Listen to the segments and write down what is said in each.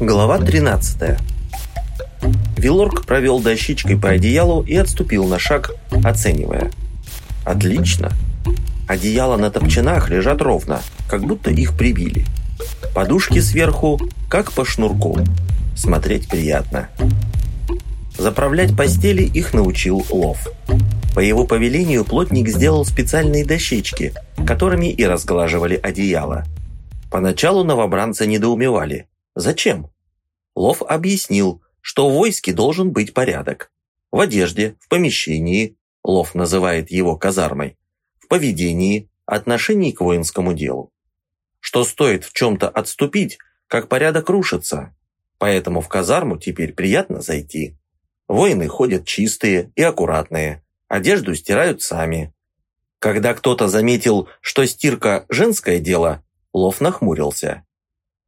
Глава 13. Вилорк провел дощечкой по одеялу и отступил на шаг, оценивая. «Отлично. Одеяла на топчанах лежат ровно, как будто их прибили. Подушки сверху, как по шнурку. Смотреть приятно. Заправлять постели их научил Лов. По его повелению плотник сделал специальные дощечки, которыми и разглаживали одеяло. Поначалу новобранцы недоумевали. Зачем? Лов объяснил, что в войске должен быть порядок. В одежде, в помещении, Лов называет его казармой, в поведении, отношении к воинскому делу. Что стоит в чем-то отступить, как порядок рушится. Поэтому в казарму теперь приятно зайти. Воины ходят чистые и аккуратные, одежду стирают сами. Когда кто-то заметил, что стирка – женское дело, Лов нахмурился.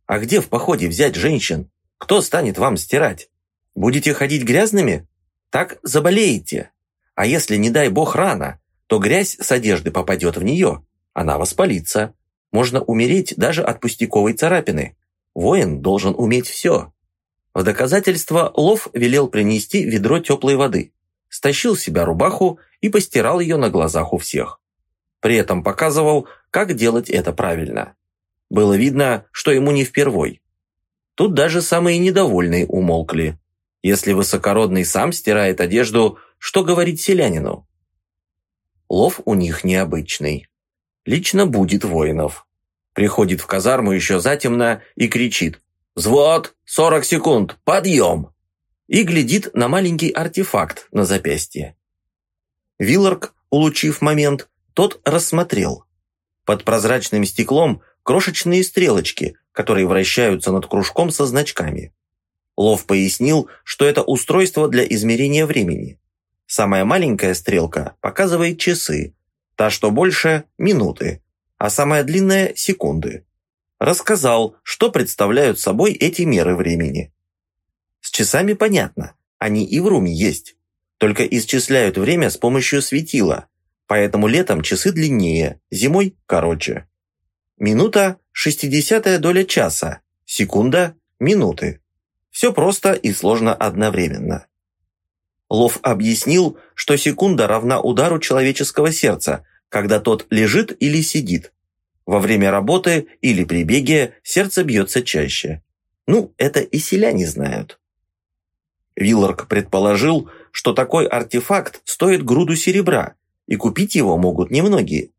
«А где в походе взять женщин? Кто станет вам стирать? Будете ходить грязными? Так заболеете. А если, не дай бог, рано, то грязь с одежды попадет в нее. Она воспалится. Можно умереть даже от пустяковой царапины. Воин должен уметь все». В доказательство Лов велел принести ведро теплой воды, стащил с себя рубаху и постирал ее на глазах у всех. При этом показывал, как делать это правильно. Было видно, что ему не впервой. Тут даже самые недовольные умолкли. Если высокородный сам стирает одежду, что говорить селянину? Лов у них необычный. Лично будет воинов. Приходит в казарму еще затемно и кричит «Взвод! 40 секунд! Подъем!» и глядит на маленький артефакт на запястье. Вилларк, улучив момент, тот рассмотрел. Под прозрачным стеклом крошечные стрелочки, которые вращаются над кружком со значками. Лов пояснил, что это устройство для измерения времени. Самая маленькая стрелка показывает часы, та, что больше – минуты, а самая длинная – секунды. Рассказал, что представляют собой эти меры времени. С часами понятно, они и в руме есть, только исчисляют время с помощью светила, поэтому летом часы длиннее, зимой – короче. Минута – шестидесятая доля часа, секунда – минуты. Все просто и сложно одновременно. Лов объяснил, что секунда равна удару человеческого сердца, когда тот лежит или сидит. Во время работы или при беге сердце бьется чаще. Ну, это и селяне знают. Вилларк предположил, что такой артефакт стоит груду серебра, и купить его могут немногие.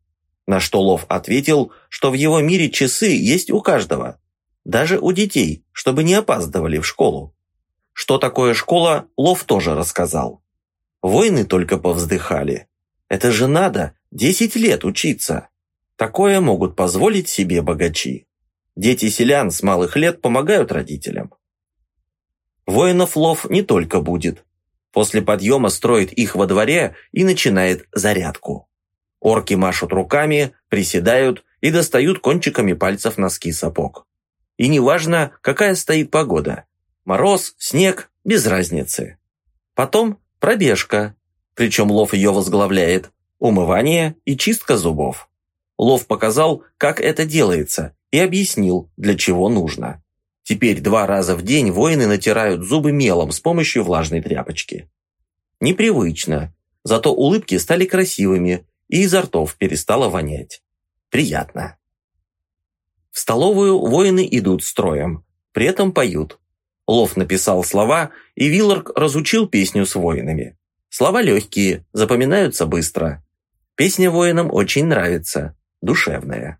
На что Лов ответил, что в его мире часы есть у каждого. Даже у детей, чтобы не опаздывали в школу. Что такое школа, Лов тоже рассказал. Воины только повздыхали. Это же надо 10 лет учиться. Такое могут позволить себе богачи. Дети селян с малых лет помогают родителям. Воинов Лов не только будет. После подъема строит их во дворе и начинает зарядку. Орки машут руками, приседают и достают кончиками пальцев носки сапог. И неважно, какая стоит погода. Мороз, снег, без разницы. Потом пробежка, причем Лов ее возглавляет, умывание и чистка зубов. Лов показал, как это делается, и объяснил, для чего нужно. Теперь два раза в день воины натирают зубы мелом с помощью влажной тряпочки. Непривычно, зато улыбки стали красивыми, и изо ртов перестало вонять. Приятно. В столовую воины идут строем, при этом поют. Лов написал слова, и Вилларк разучил песню с воинами. Слова легкие, запоминаются быстро. Песня воинам очень нравится, душевная.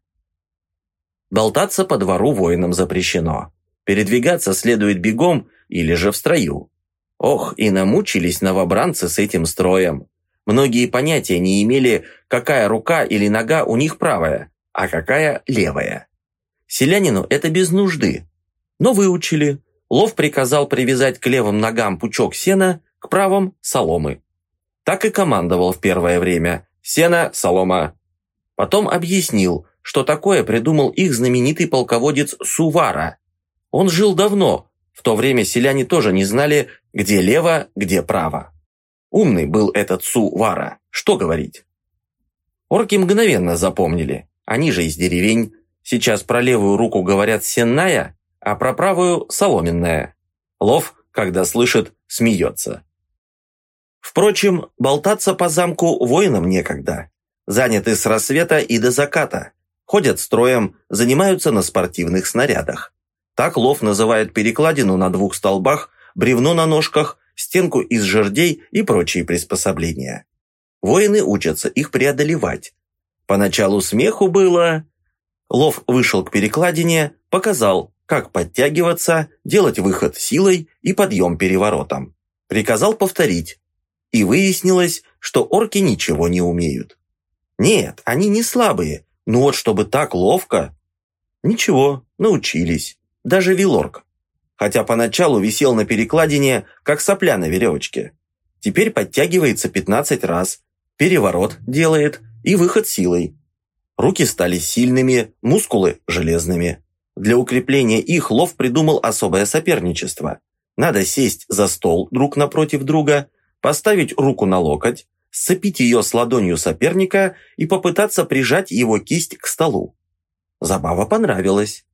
Болтаться по двору воинам запрещено. Передвигаться следует бегом или же в строю. Ох, и намучились новобранцы с этим строем. Многие понятия не имели, какая рука или нога у них правая, а какая левая. Селянину это без нужды. Но выучили. Лов приказал привязать к левым ногам пучок сена, к правым – соломы. Так и командовал в первое время. Сено, солома. Потом объяснил, что такое придумал их знаменитый полководец Сувара. Он жил давно, в то время селяне тоже не знали, где лево, где право. Умный был этот Су-Вара, что говорить. Орки мгновенно запомнили, они же из деревень. Сейчас про левую руку говорят «сенная», а про правую – соломенная. Лов, когда слышит, смеется. Впрочем, болтаться по замку воинам некогда. Заняты с рассвета и до заката. Ходят строем, занимаются на спортивных снарядах. Так Лов называет перекладину на двух столбах, бревно на ножках, стенку из жердей и прочие приспособления. Воины учатся их преодолевать. Поначалу смеху было... Лов вышел к перекладине, показал, как подтягиваться, делать выход силой и подъем переворотом. Приказал повторить. И выяснилось, что орки ничего не умеют. Нет, они не слабые, но вот чтобы так ловко... Ничего, научились. Даже Вилорг. Хотя поначалу висел на перекладине, как сопля на веревочке. Теперь подтягивается 15 раз, переворот делает и выход силой. Руки стали сильными, мускулы – железными. Для укрепления их Лов придумал особое соперничество. Надо сесть за стол друг напротив друга, поставить руку на локоть, сцепить ее с ладонью соперника и попытаться прижать его кисть к столу. Забава понравилась.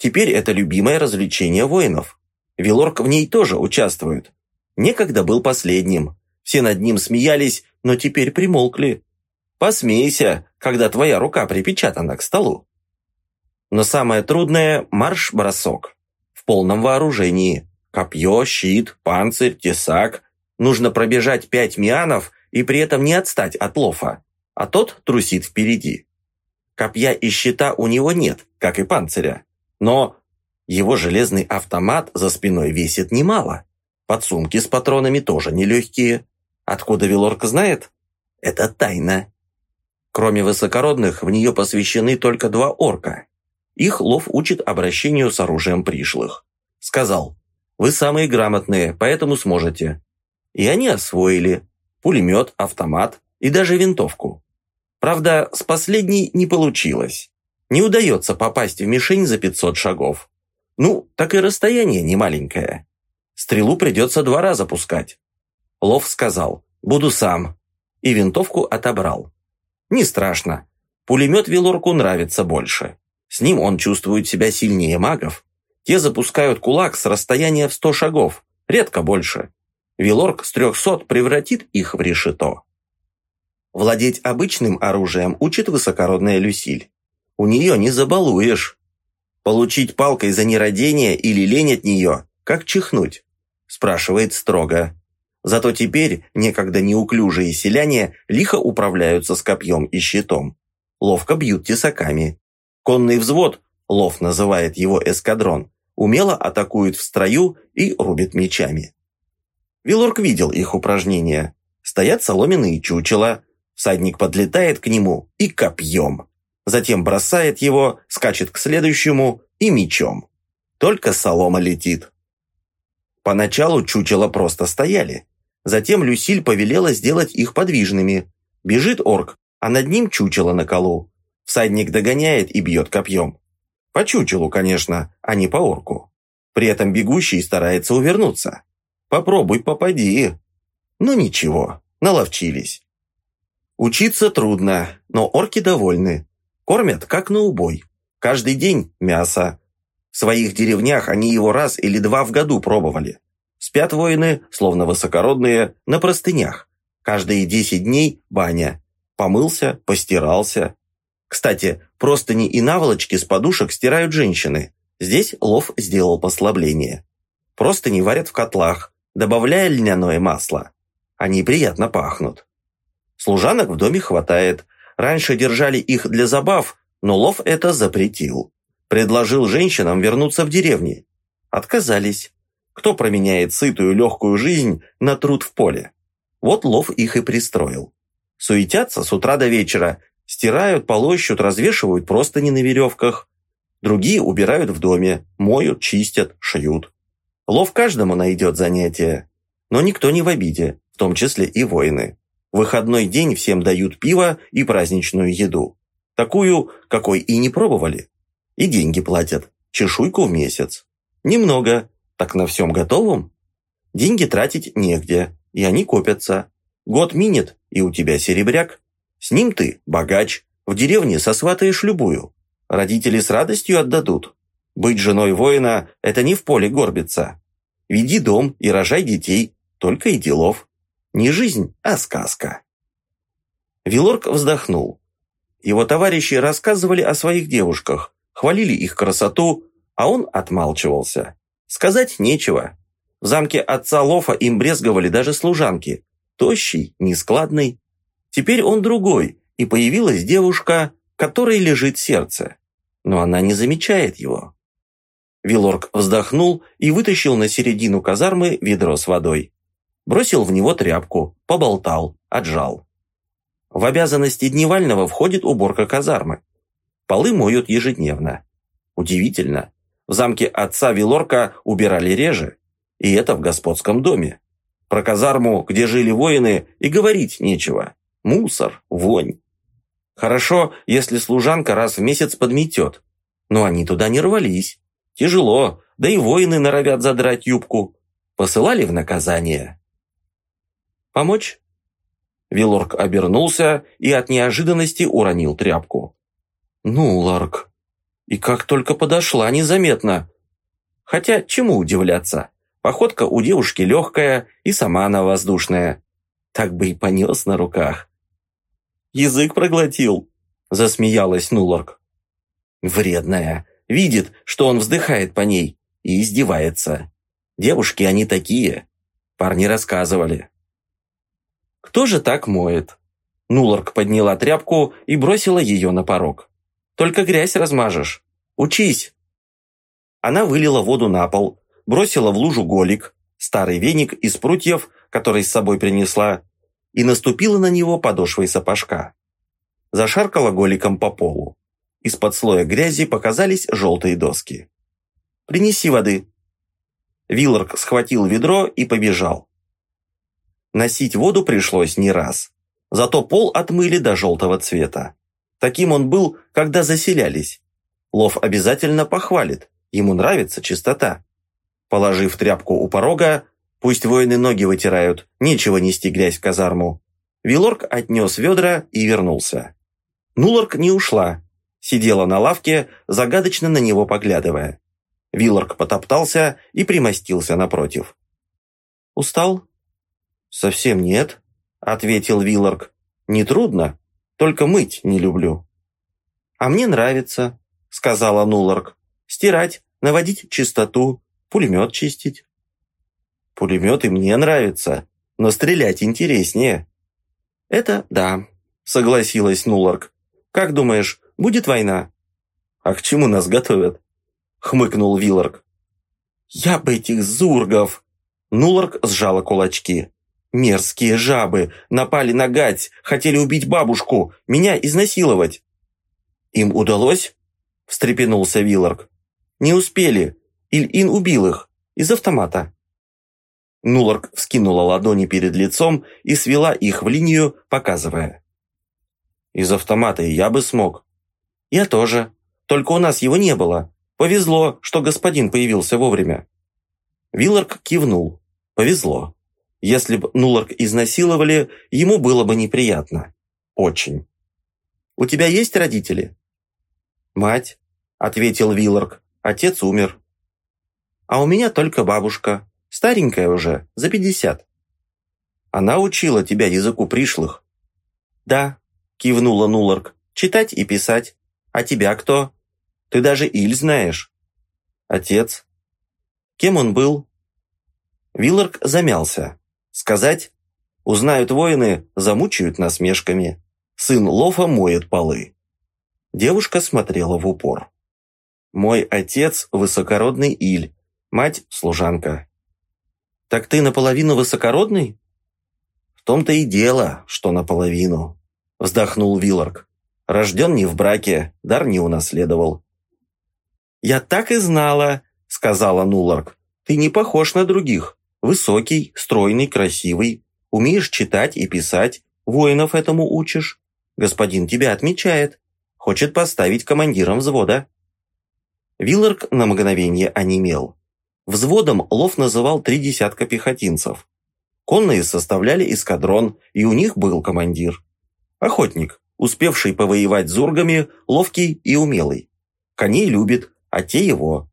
Теперь это любимое развлечение воинов. Вилорк в ней тоже участвует. Некогда был последним. Все над ним смеялись, но теперь примолкли. Посмейся, когда твоя рука припечатана к столу. Но самое трудное – марш-бросок. В полном вооружении. Копье, щит, панцирь, тесак. Нужно пробежать пять мианов и при этом не отстать от лофа, а тот трусит впереди. Копья и щита у него нет, как и панциря. Но его железный автомат за спиной весит немало. Подсумки с патронами тоже нелегкие. Откуда Вилорка знает? Это тайна. Кроме высокородных, в нее посвящены только два орка. Их Лов учит обращению с оружием пришлых. Сказал, вы самые грамотные, поэтому сможете. И они освоили пулемет, автомат и даже винтовку. Правда, с последней не получилось. Не удается попасть в мишень за 500 шагов. Ну, так и расстояние не маленькое. Стрелу придется два раза пускать. Лов сказал, буду сам. И винтовку отобрал. Не страшно. Пулемет Вилорку нравится больше. С ним он чувствует себя сильнее магов. Те запускают кулак с расстояния в 100 шагов, редко больше. Вилорк с 300 превратит их в решето. Владеть обычным оружием учит высокородная Люсиль. У нее не забалуешь. Получить палкой за нерадение или лень от нее, как чихнуть? Спрашивает строго. Зато теперь некогда неуклюжие селяне лихо управляются с копьем и щитом. Ловко бьют тесаками. Конный взвод, лов называет его эскадрон, умело атакует в строю и рубит мечами. Вилорк видел их упражнения. Стоят соломенные чучела, всадник подлетает к нему и копьем затем бросает его, скачет к следующему и мечом. Только солома летит. Поначалу чучела просто стояли. Затем Люсиль повелела сделать их подвижными. Бежит орк, а над ним чучело на колу. Всадник догоняет и бьет копьем. По чучелу, конечно, а не по орку. При этом бегущий старается увернуться. Попробуй попади. Ну ничего, наловчились. Учиться трудно, но орки довольны. Кормят, как на убой. Каждый день мясо. В своих деревнях они его раз или два в году пробовали. Спят воины, словно высокородные, на простынях. Каждые десять дней баня. Помылся, постирался. Кстати, простыни и наволочки с подушек стирают женщины. Здесь лов сделал послабление. Простыни варят в котлах, добавляя льняное масло. Они приятно пахнут. Служанок в доме хватает, Раньше держали их для забав, но Лов это запретил. Предложил женщинам вернуться в деревни. Отказались. Кто променяет сытую легкую жизнь на труд в поле? Вот Лов их и пристроил. Суетятся с утра до вечера, стирают, полощут, развешивают простыни на веревках. Другие убирают в доме, моют, чистят, шьют. Лов каждому найдет занятие. Но никто не в обиде, в том числе и воины. В выходной день всем дают пиво и праздничную еду. Такую, какой и не пробовали. И деньги платят. Чешуйку в месяц. Немного. Так на всем готовом? Деньги тратить негде, и они копятся. Год минет, и у тебя серебряк. С ним ты богач. В деревне сосватаешь любую. Родители с радостью отдадут. Быть женой воина – это не в поле горбиться. Веди дом и рожай детей, только и делов. Не жизнь, а сказка. Вилорк вздохнул. Его товарищи рассказывали о своих девушках, хвалили их красоту, а он отмалчивался. Сказать нечего. В замке отца Лофа им брезговали даже служанки. Тощий, нескладный. Теперь он другой, и появилась девушка, которой лежит сердце. Но она не замечает его. Вилорг вздохнул и вытащил на середину казармы ведро с водой. Бросил в него тряпку, поболтал, отжал. В обязанности дневального входит уборка казармы. Полы моют ежедневно. Удивительно, в замке отца Вилорка убирали реже, и это в господском доме. Про казарму, где жили воины, и говорить нечего. Мусор, вонь. Хорошо, если служанка раз в месяц подметет. Но они туда не рвались. Тяжело, да и воины норовят задрать юбку. Посылали в наказание. «Помочь?» Вилорк обернулся и от неожиданности уронил тряпку. «Ну, Ларк, и как только подошла незаметно. Хотя, чему удивляться? Походка у девушки легкая, и сама она воздушная. Так бы и понес на руках. «Язык проглотил», – засмеялась Нуларк. «Вредная. Видит, что он вздыхает по ней, и издевается. Девушки они такие. Парни рассказывали». «Кто же так моет?» Нуларк подняла тряпку и бросила ее на порог. Только грязь размажешь. Учись!» Она вылила воду на пол, бросила в лужу голик, старый веник из прутьев, который с собой принесла, и наступила на него подошвой сапожка. Зашаркала голиком по полу. Из-под слоя грязи показались желтые доски. «Принеси воды». Вилларк схватил ведро и побежал. Носить воду пришлось не раз. Зато пол отмыли до желтого цвета. Таким он был, когда заселялись. Лов обязательно похвалит, ему нравится чистота. Положив тряпку у порога, пусть воины ноги вытирают, нечего нести грязь в казарму. Вилорк отнес ведра и вернулся. Нулорк не ушла, сидела на лавке, загадочно на него поглядывая. Вилорк потоптался и примостился напротив. «Устал?» «Совсем нет», — ответил Вилорк. «Нетрудно. Только мыть не люблю». «А мне нравится», — сказала Нуларк. «Стирать, наводить чистоту, пулемет чистить». «Пулемет и мне нравится, но стрелять интереснее». «Это да», — согласилась Нуларк. «Как думаешь, будет война?» «А к чему нас готовят?» — хмыкнул Вилларк. «Я бы этих зургов!» Нуларк сжала кулачки. Мерзкие жабы напали на гать, хотели убить бабушку, меня изнасиловать. Им удалось? встрепенулся Вилларк. Не успели. Ильин убил их из автомата. Нуларк вскинула ладони перед лицом и свела их в линию, показывая. «Из автомата я бы смог». «Я тоже. Только у нас его не было. Повезло, что господин появился вовремя». Вилларк кивнул. «Повезло». Если бы Нуларк изнасиловали, ему было бы неприятно. Очень. «У тебя есть родители?» «Мать», — ответил Вилларк. «Отец умер». «А у меня только бабушка. Старенькая уже, за пятьдесят». «Она учила тебя языку пришлых?» «Да», — кивнула Нуларк. «Читать и писать. А тебя кто? Ты даже Иль знаешь». «Отец». «Кем он был?» Вилларк замялся. Сказать? Узнают воины, замучают насмешками. Сын Лофа моет полы. Девушка смотрела в упор. Мой отец – высокородный Иль, мать – служанка. Так ты наполовину высокородный? В том-то и дело, что наполовину. Вздохнул Вилларк. Рожден не в браке, дар не унаследовал. «Я так и знала», — сказала Нуларк. «Ты не похож на других. Высокий, стройный, красивый. Умеешь читать и писать. Воинов этому учишь. Господин тебя отмечает. Хочет поставить командиром взвода». Вилларк на мгновение онемел. Взводом Лов называл три десятка пехотинцев. Конные составляли эскадрон, и у них был командир. Охотник, успевший повоевать с зургами, ловкий и умелый. Коней любит, а те его.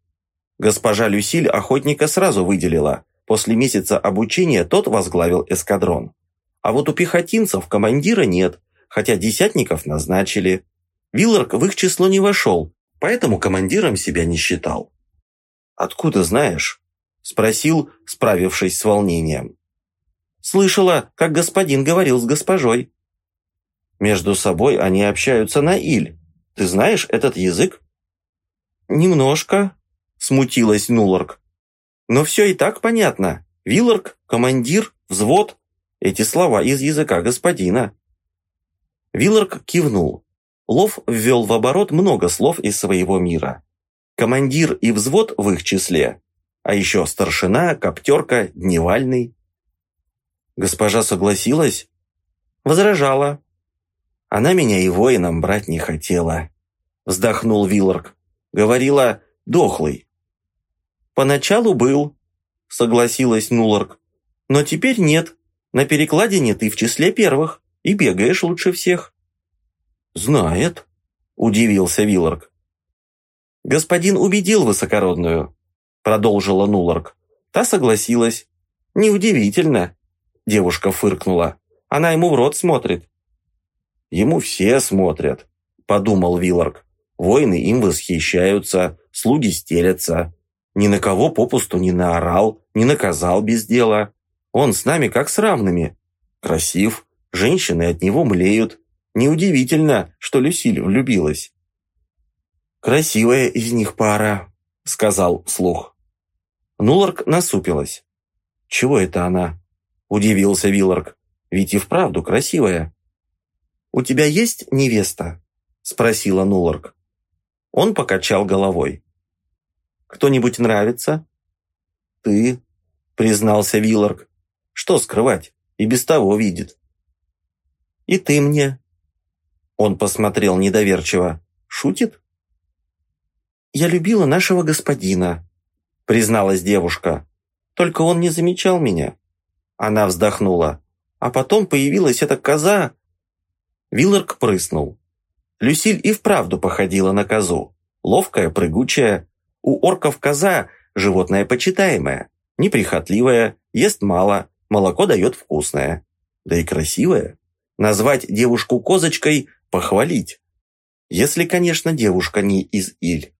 Госпожа Люсиль охотника сразу выделила. После месяца обучения тот возглавил эскадрон. А вот у пехотинцев командира нет, хотя десятников назначили. Вилларк в их число не вошел, поэтому командиром себя не считал. «Откуда знаешь?» – спросил, справившись с волнением. «Слышала, как господин говорил с госпожой». «Между собой они общаются на Иль. Ты знаешь этот язык?» «Немножко», – смутилась Нуларк. «Но все и так понятно. Вилларк, командир, взвод – эти слова из языка господина». Вилларк кивнул. Лов ввел в оборот много слов из своего мира. Командир и взвод в их числе, а еще старшина, коптерка, дневальный. Госпожа согласилась? Возражала. Она меня и воином брать не хотела. Вздохнул Вилларк. Говорила, дохлый. Поначалу был, согласилась Нуларк. Но теперь нет. На перекладине ты в числе первых и бегаешь лучше всех. «Знает», – удивился Вилларк. «Господин убедил высокородную», – продолжила Нуларк. Та согласилась. «Неудивительно», – девушка фыркнула. «Она ему в рот смотрит». «Ему все смотрят», – подумал Вилларк. «Воины им восхищаются, слуги стелятся. Ни на кого попусту не наорал, не наказал без дела. Он с нами как с равными. Красив, женщины от него млеют, Неудивительно, что Люсиль влюбилась. «Красивая из них пара», — сказал слух. Нуларк насупилась. «Чего это она?» — удивился Вилларк. «Ведь и вправду красивая». «У тебя есть невеста?» — спросила Нуларк. Он покачал головой. «Кто-нибудь нравится?» «Ты», — признался Вилларк. «Что скрывать? И без того видит». «И ты мне», он посмотрел недоверчиво. «Шутит?» «Я любила нашего господина», — призналась девушка. «Только он не замечал меня». Она вздохнула. «А потом появилась эта коза». Вилларк прыснул. Люсиль и вправду походила на козу. Ловкая, прыгучая. У орков коза – животное почитаемое. Неприхотливое, ест мало, молоко дает вкусное. Да и красивое. Назвать девушку козочкой похвалить. Если, конечно, девушка не из Иль.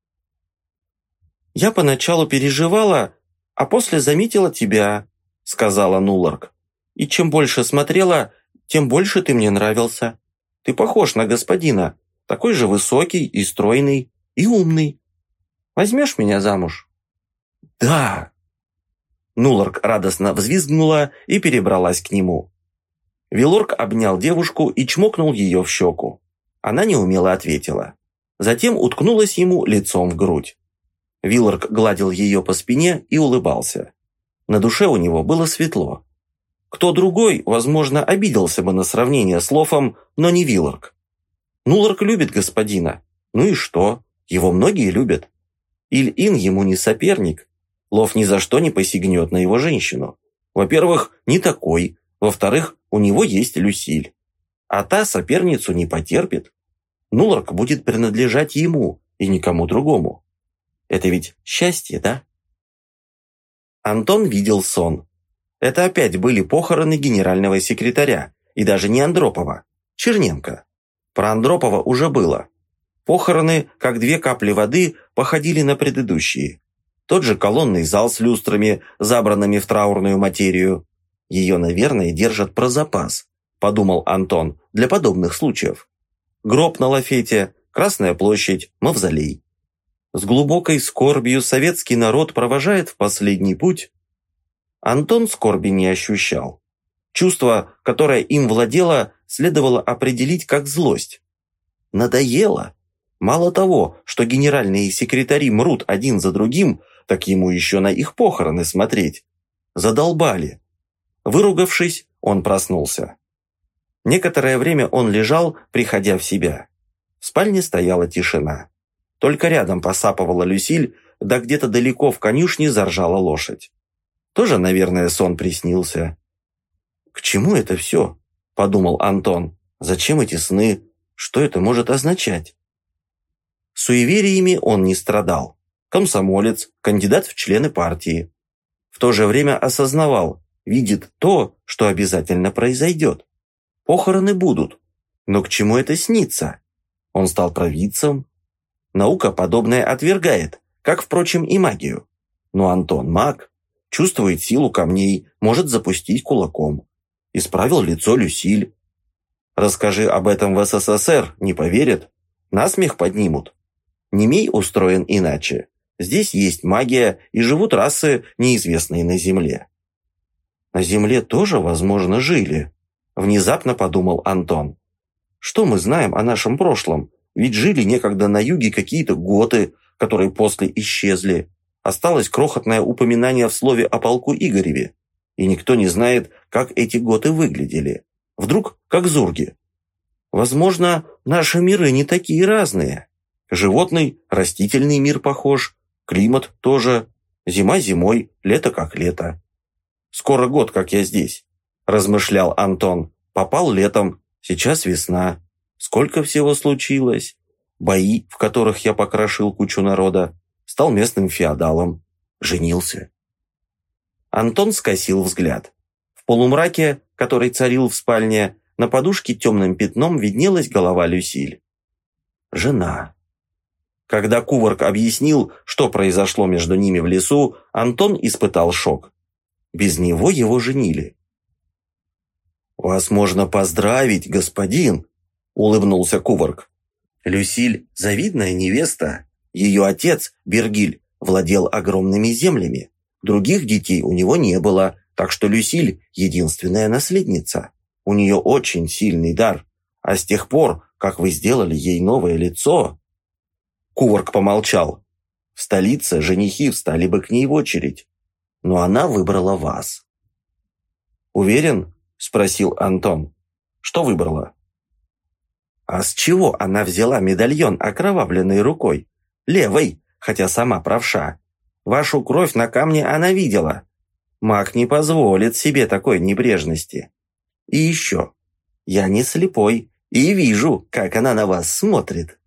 «Я поначалу переживала, а после заметила тебя», — сказала Нуларк. «И чем больше смотрела, тем больше ты мне нравился. Ты похож на господина, такой же высокий и стройный, и умный. Возьмешь меня замуж?» «Да!» Нуларк радостно взвизгнула и перебралась к нему. Вилорк обнял девушку и чмокнул ее в щеку. Она неумело ответила. Затем уткнулась ему лицом в грудь. Вилорк гладил ее по спине и улыбался. На душе у него было светло. Кто другой, возможно, обиделся бы на сравнение с Лофом, но не Вилорк. Нуларк любит господина. Ну и что? Его многие любят. Иль-Ин ему не соперник. Лов ни за что не посягнет на его женщину. Во-первых, не такой. Во-вторых, у него есть Люсиль. А та соперницу не потерпит. Нуларк будет принадлежать ему и никому другому. Это ведь счастье, да? Антон видел сон. Это опять были похороны генерального секретаря, и даже не Андропова, Черненко. Про Андропова уже было. Похороны, как две капли воды, походили на предыдущие. Тот же колонный зал с люстрами, забранными в траурную материю, ее, наверное, держат про запас, подумал Антон, для подобных случаев. Гроб на лафете, Красная площадь, мавзолей. С глубокой скорбью советский народ провожает в последний путь. Антон скорби не ощущал. Чувство, которое им владело, следовало определить как злость. Надоело. Мало того, что генеральные секретари мрут один за другим, так ему еще на их похороны смотреть. Задолбали. Выругавшись, он проснулся. Некоторое время он лежал, приходя в себя. В спальне стояла тишина. Только рядом посапывала Люсиль, да где-то далеко в конюшне заржала лошадь. Тоже, наверное, сон приснился. «К чему это все?» – подумал Антон. «Зачем эти сны? Что это может означать?» Суевериями он не страдал. комсомолец, кандидат в члены партии. В то же время осознавал, видит то, что обязательно произойдет. Похороны будут. Но к чему это снится? Он стал провидцем. Наука подобное отвергает, как, впрочем, и магию. Но Антон маг, чувствует силу камней, может запустить кулаком. Исправил лицо Люсиль. Расскажи об этом в СССР, не поверят. Насмех поднимут. Немей устроен иначе. Здесь есть магия, и живут расы, неизвестные на Земле. На Земле тоже, возможно, жили. Внезапно подумал Антон. Что мы знаем о нашем прошлом? Ведь жили некогда на юге какие-то готы, которые после исчезли. Осталось крохотное упоминание в слове о полку Игореве. И никто не знает, как эти готы выглядели. Вдруг как зурги. Возможно, наши миры не такие разные. Животный, растительный мир похож, климат тоже. Зима зимой, лето как лето. Скоро год, как я здесь, размышлял Антон. Попал летом, сейчас весна. Сколько всего случилось? Бои, в которых я покрошил кучу народа. Стал местным феодалом. Женился. Антон скосил взгляд. В полумраке, который царил в спальне, на подушке темным пятном виднелась голова Люсиль. Жена. Когда Куварк объяснил, что произошло между ними в лесу, Антон испытал шок. Без него его женили. «Вас можно поздравить, господин!» – улыбнулся Куварк. Люсиль – завидная невеста. Ее отец, Бергиль, владел огромными землями. Других детей у него не было, так что Люсиль – единственная наследница. У нее очень сильный дар. А с тех пор, как вы сделали ей новое лицо...» Куварк помолчал. В столице женихи встали бы к ней в очередь. Но она выбрала вас. «Уверен?» – спросил Антон. «Что выбрала?» «А с чего она взяла медальон окровавленной рукой? Левой, хотя сама правша. Вашу кровь на камне она видела. Маг не позволит себе такой небрежности. И еще, я не слепой и вижу, как она на вас смотрит.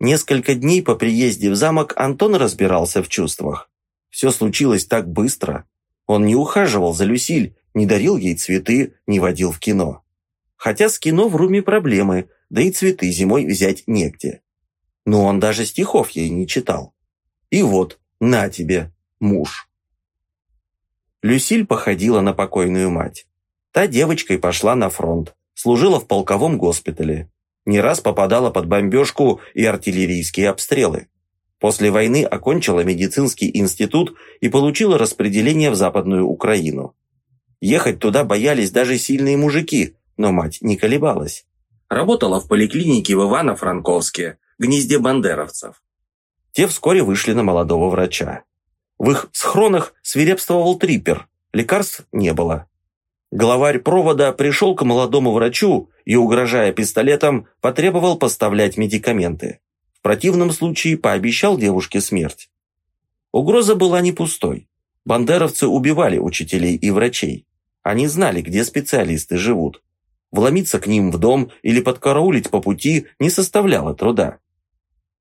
Несколько дней по приезде в замок Антон разбирался в чувствах. Все случилось так быстро. Он не ухаживал за Люсиль, не дарил ей цветы, не водил в кино. Хотя с кино в Руме проблемы, да и цветы зимой взять негде. Но он даже стихов ей не читал. И вот, на тебе, муж. Люсиль походила на покойную мать. Та девочкой пошла на фронт, служила в полковом госпитале. Не раз попадала под бомбежку и артиллерийские обстрелы. После войны окончила медицинский институт и получила распределение в Западную Украину. Ехать туда боялись даже сильные мужики, но мать не колебалась. Работала в поликлинике в Ивано-Франковске, гнезде бандеровцев. Те вскоре вышли на молодого врача. В их схронах свирепствовал трипер, лекарств не было. Главарь провода пришел к молодому врачу и, угрожая пистолетом, потребовал поставлять медикаменты. В противном случае пообещал девушке смерть. Угроза была не пустой. Бандеровцы убивали учителей и врачей. Они знали, где специалисты живут. Вломиться к ним в дом или подкараулить по пути не составляло труда.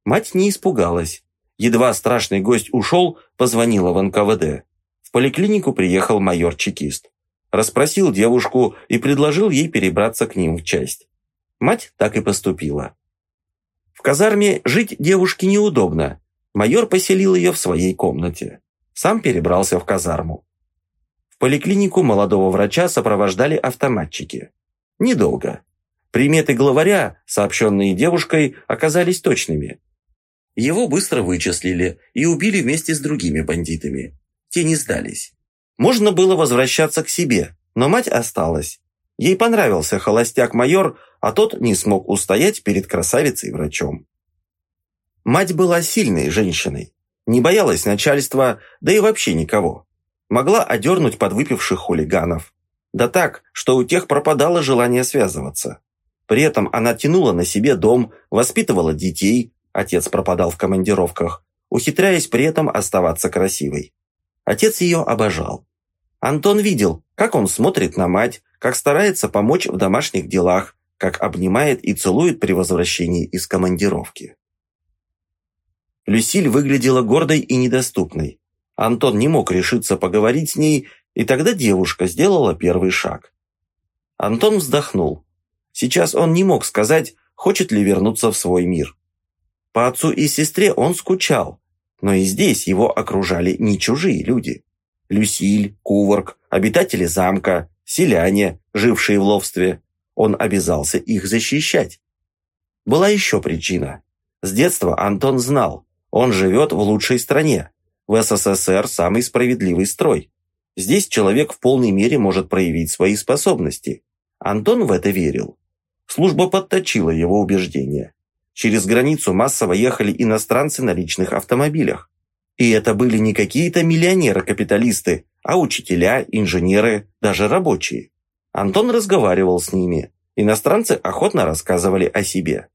Мать не испугалась. Едва страшный гость ушел, позвонила в НКВД. В поликлинику приехал майор-чекист расспросил девушку и предложил ей перебраться к ним в часть. Мать так и поступила. В казарме жить девушке неудобно. Майор поселил ее в своей комнате. Сам перебрался в казарму. В поликлинику молодого врача сопровождали автоматчики. Недолго. Приметы главаря, сообщенные девушкой, оказались точными. Его быстро вычислили и убили вместе с другими бандитами. Те не сдались. Можно было возвращаться к себе, но мать осталась. Ей понравился холостяк-майор, а тот не смог устоять перед красавицей-врачом. Мать была сильной женщиной, не боялась начальства, да и вообще никого. Могла одернуть подвыпивших хулиганов. Да так, что у тех пропадало желание связываться. При этом она тянула на себе дом, воспитывала детей, отец пропадал в командировках, ухитряясь при этом оставаться красивой. Отец ее обожал. Антон видел, как он смотрит на мать, как старается помочь в домашних делах, как обнимает и целует при возвращении из командировки. Люсиль выглядела гордой и недоступной. Антон не мог решиться поговорить с ней, и тогда девушка сделала первый шаг. Антон вздохнул. Сейчас он не мог сказать, хочет ли вернуться в свой мир. По отцу и сестре он скучал, но и здесь его окружали не чужие люди. Люсиль, Куварк, обитатели замка, селяне, жившие в ловстве. Он обязался их защищать. Была еще причина. С детства Антон знал, он живет в лучшей стране. В СССР самый справедливый строй. Здесь человек в полной мере может проявить свои способности. Антон в это верил. Служба подточила его убеждения. Через границу массово ехали иностранцы на личных автомобилях. И это были не какие-то миллионеры-капиталисты, а учителя, инженеры, даже рабочие. Антон разговаривал с ними. Иностранцы охотно рассказывали о себе.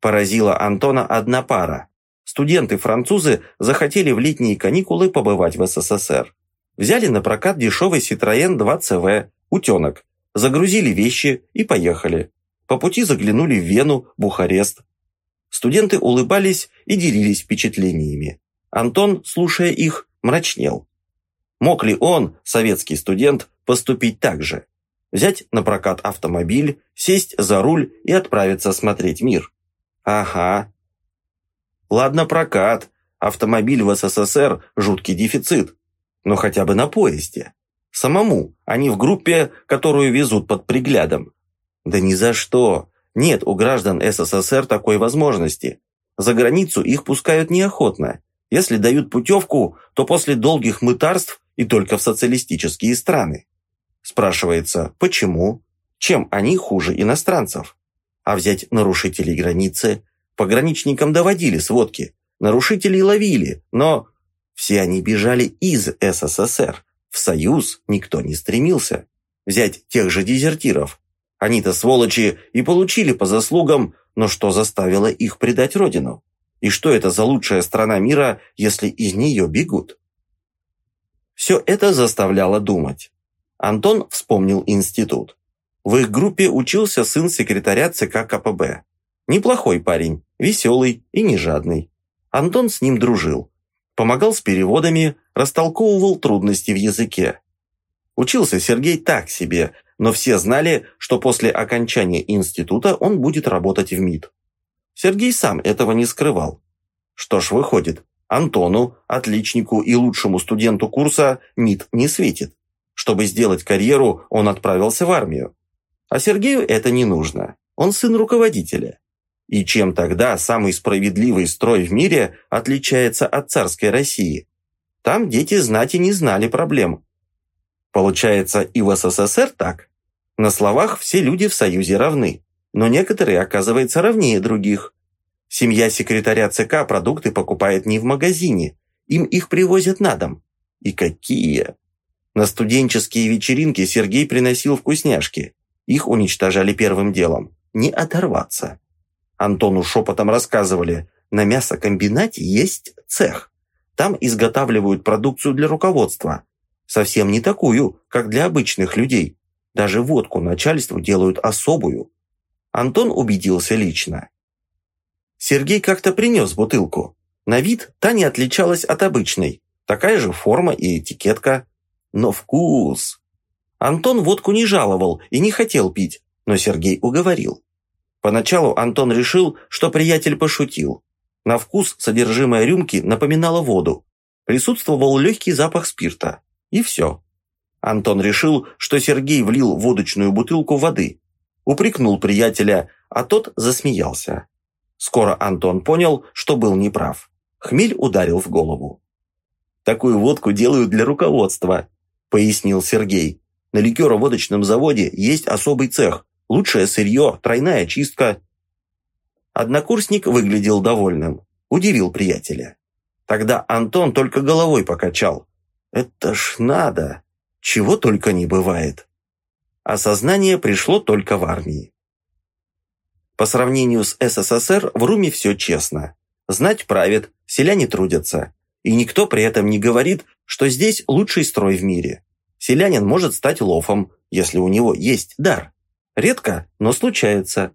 Поразила Антона одна пара. Студенты-французы захотели в летние каникулы побывать в СССР. Взяли на прокат дешевый Citroën 2CV «Утенок», загрузили вещи и поехали. По пути заглянули в Вену, Бухарест. Студенты улыбались и делились впечатлениями. Антон, слушая их, мрачнел. Мог ли он, советский студент, поступить так же? Взять на прокат автомобиль, сесть за руль и отправиться смотреть мир? Ага. Ладно, прокат. Автомобиль в СССР – жуткий дефицит. Но хотя бы на поезде. Самому, а не в группе, которую везут под приглядом. Да ни за что. Нет у граждан СССР такой возможности. За границу их пускают неохотно. Если дают путевку, то после долгих мытарств и только в социалистические страны. Спрашивается, почему? Чем они хуже иностранцев? А взять нарушителей границы? Пограничникам доводили сводки. Нарушителей ловили, но все они бежали из СССР. В Союз никто не стремился. Взять тех же дезертиров. Они-то сволочи и получили по заслугам, но что заставило их предать родину? И что это за лучшая страна мира, если из нее бегут? Все это заставляло думать. Антон вспомнил институт. В их группе учился сын секретаря ЦК КПБ. Неплохой парень, веселый и не жадный. Антон с ним дружил. Помогал с переводами, растолковывал трудности в языке. Учился Сергей так себе, но все знали, что после окончания института он будет работать в МИД. Сергей сам этого не скрывал. Что ж выходит, Антону, отличнику и лучшему студенту курса, МИД не светит. Чтобы сделать карьеру, он отправился в армию. А Сергею это не нужно. Он сын руководителя. И чем тогда самый справедливый строй в мире отличается от царской России? Там дети знати не знали проблем. Получается, и в СССР так? На словах все люди в Союзе равны, но некоторые, оказывается, равнее других. Семья секретаря ЦК продукты покупает не в магазине, им их привозят на дом. И какие! На студенческие вечеринки Сергей приносил вкусняшки. Их уничтожали первым делом. Не оторваться. Антону шепотом рассказывали, на мясокомбинате есть цех. Там изготавливают продукцию для руководства. Совсем не такую, как для обычных людей. Даже водку начальству делают особую. Антон убедился лично. Сергей как-то принес бутылку. На вид та не отличалась от обычной. Такая же форма и этикетка. Но вкус... Антон водку не жаловал и не хотел пить, но Сергей уговорил. Поначалу Антон решил, что приятель пошутил. На вкус содержимое рюмки напоминало воду. Присутствовал легкий запах спирта. И все. Антон решил, что Сергей влил водочную бутылку воды. Упрекнул приятеля, а тот засмеялся. Скоро Антон понял, что был неправ. Хмель ударил в голову. «Такую водку делают для руководства», – пояснил Сергей. «На ликероводочном заводе есть особый цех. Лучшее сырье, тройная чистка». Однокурсник выглядел довольным. Удивил приятеля. Тогда Антон только головой покачал. «Это ж надо! Чего только не бывает!» Осознание пришло только в армии. По сравнению с СССР в Руме все честно. Знать правит, селяне трудятся. И никто при этом не говорит, что здесь лучший строй в мире. Селянин может стать лофом, если у него есть дар. Редко, но случается.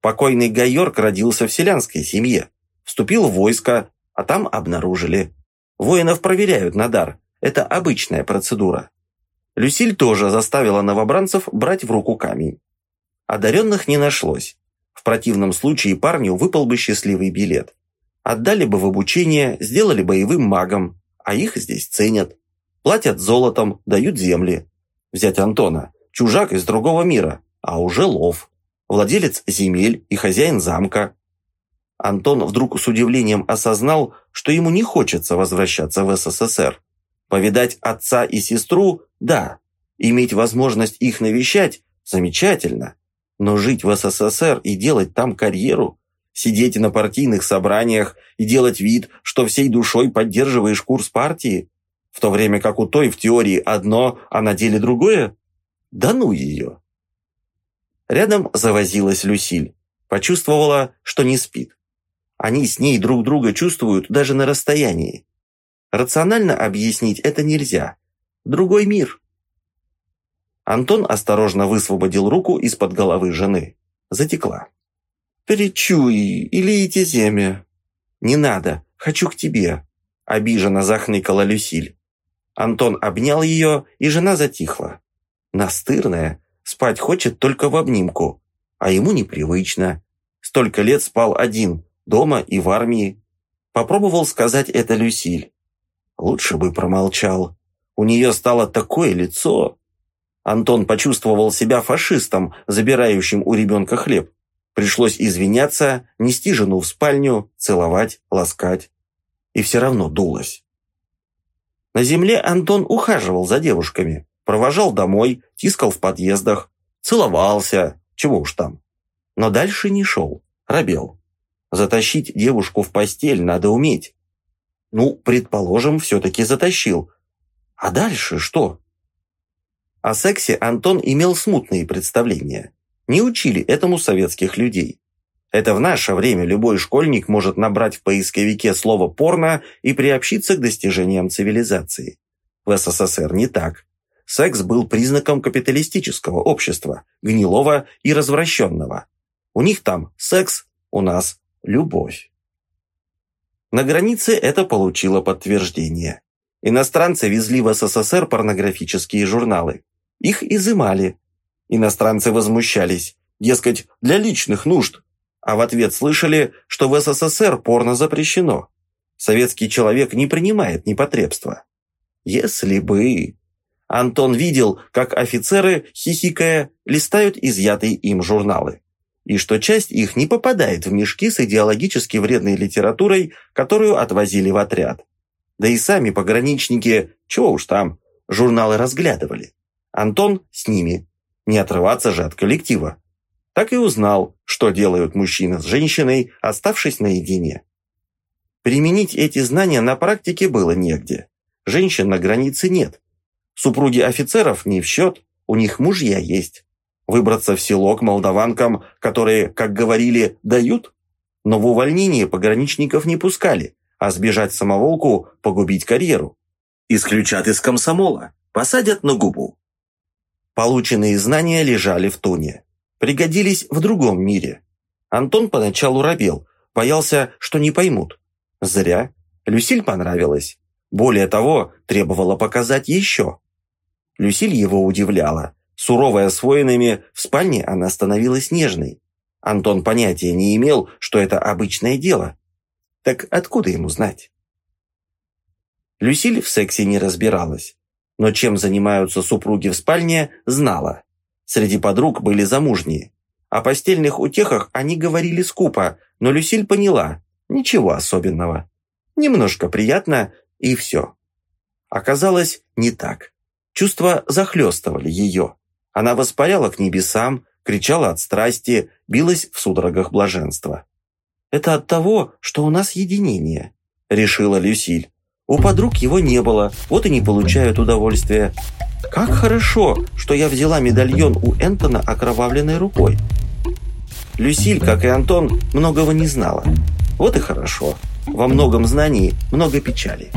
Покойный Гайорк родился в селянской семье. Вступил в войско, А там обнаружили. Воинов проверяют на дар. Это обычная процедура. Люсиль тоже заставила новобранцев брать в руку камень. Одаренных не нашлось. В противном случае парню выпал бы счастливый билет. Отдали бы в обучение, сделали боевым магом, а их здесь ценят. Платят золотом, дают земли. Взять Антона, чужак из другого мира, а уже лов. Владелец земель и хозяин замка. Антон вдруг с удивлением осознал, что ему не хочется возвращаться в СССР. Повидать отца и сестру – да. Иметь возможность их навещать – замечательно. Но жить в СССР и делать там карьеру, сидеть на партийных собраниях и делать вид, что всей душой поддерживаешь курс партии, в то время как у той в теории одно, а на деле другое? Да ну ее! Рядом завозилась Люсиль. Почувствовала, что не спит. Они с ней друг друга чувствуют даже на расстоянии. Рационально объяснить это нельзя. Другой мир. Антон осторожно высвободил руку из-под головы жены. Затекла. «Перечуй или идти земя?» «Не надо, хочу к тебе», – обиженно захныкала Люсиль. Антон обнял ее, и жена затихла. Настырная, спать хочет только в обнимку, а ему непривычно. Столько лет спал один, дома и в армии. Попробовал сказать это Люсиль. Лучше бы промолчал. У нее стало такое лицо. Антон почувствовал себя фашистом, забирающим у ребенка хлеб. Пришлось извиняться, нести жену в спальню, целовать, ласкать. И все равно дулось. На земле Антон ухаживал за девушками, провожал домой, тискал в подъездах, целовался, чего уж там. Но дальше не шел, робел. Затащить девушку в постель надо уметь. Ну, предположим, все-таки затащил. А дальше что? О сексе Антон имел смутные представления. Не учили этому советских людей. Это в наше время любой школьник может набрать в поисковике слово «порно» и приобщиться к достижениям цивилизации. В СССР не так. Секс был признаком капиталистического общества, гнилого и развращенного. У них там секс, у нас любовь. На границе это получило подтверждение. Иностранцы везли в СССР порнографические журналы. Их изымали. Иностранцы возмущались, дескать, для личных нужд. А в ответ слышали, что в СССР порно запрещено. Советский человек не принимает непотребства. Если бы... Антон видел, как офицеры, хихикая, листают изъятые им журналы. И что часть их не попадает в мешки с идеологически вредной литературой, которую отвозили в отряд. Да и сами пограничники, чего уж там, журналы разглядывали. Антон с ними. Не отрываться же от коллектива. Так и узнал, что делают мужчина с женщиной, оставшись наедине. Применить эти знания на практике было негде. Женщин на границе нет. Супруги офицеров не в счет, у них мужья есть. Выбраться в село к молдаванкам, которые, как говорили, дают? Но в увольнение пограничников не пускали, а сбежать самоволку – погубить карьеру. Исключат из комсомола, посадят на губу. Полученные знания лежали в туне. Пригодились в другом мире. Антон поначалу робел, боялся, что не поймут. Зря. Люсиль понравилась. Более того, требовала показать еще. Люсиль его удивляла. Суровая с воинами, в спальне она становилась нежной. Антон понятия не имел, что это обычное дело. Так откуда ему знать? Люсиль в сексе не разбиралась, но чем занимаются супруги в спальне, знала. Среди подруг были замужние. О постельных утехах они говорили скупо, но Люсиль поняла, ничего особенного. Немножко приятно, и все. Оказалось, не так. Чувства захлестывали ее. Она воспаряла к небесам, кричала от страсти, билась в судорогах блаженства. «Это от того, что у нас единение», — решила Люсиль. «У подруг его не было, вот и не получают удовольствия. Как хорошо, что я взяла медальон у Энтона окровавленной рукой». Люсиль, как и Антон, многого не знала. Вот и хорошо. Во многом знании много печали.